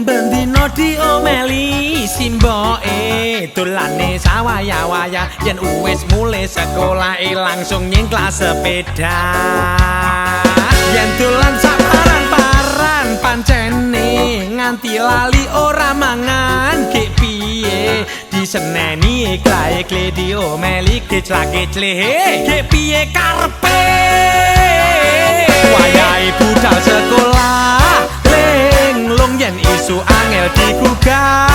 bendino diomeli simboke dolane sawaya-waya. Yen wis mulai sekolah e langsung nying kelas sepeda. Yen dolan saparan-paran pancene nganti lali ora mangan. Gek piye diseneni klae kle diomeli keclak-kecleh gek piye karepe? Wayahe budal sekolah Jangan isu angel di kuka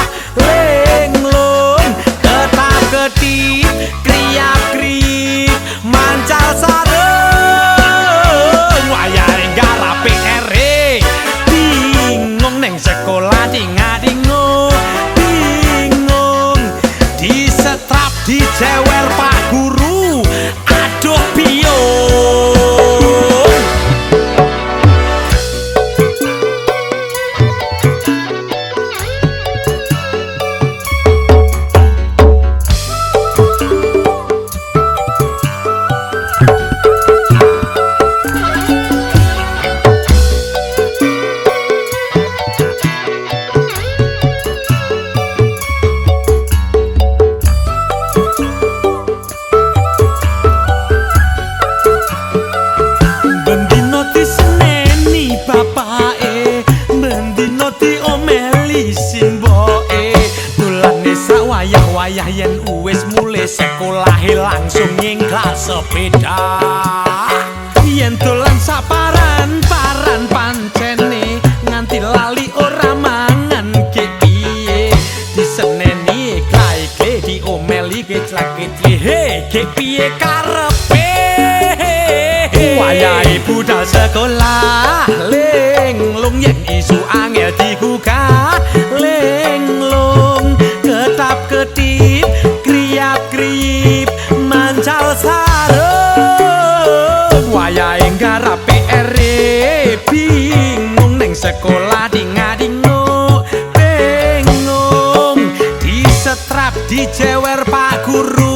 sekolah langsung nyenggak sepeda. Yen dolan saparan paran pancene nganti lali ora mangan ge piye. Diseneni kae ge diomeli ge clak he ge piye karepe. Wayahe budal sekolah sarung wayahe ngarapi ere bingung ning sekolah dingadingu bingung. Disetrap dijewer pak guru.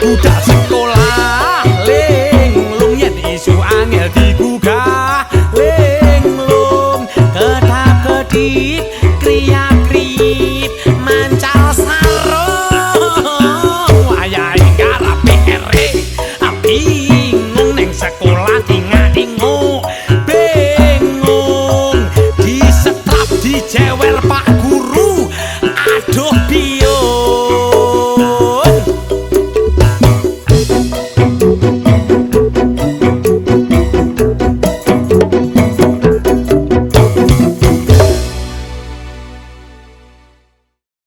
two thousand.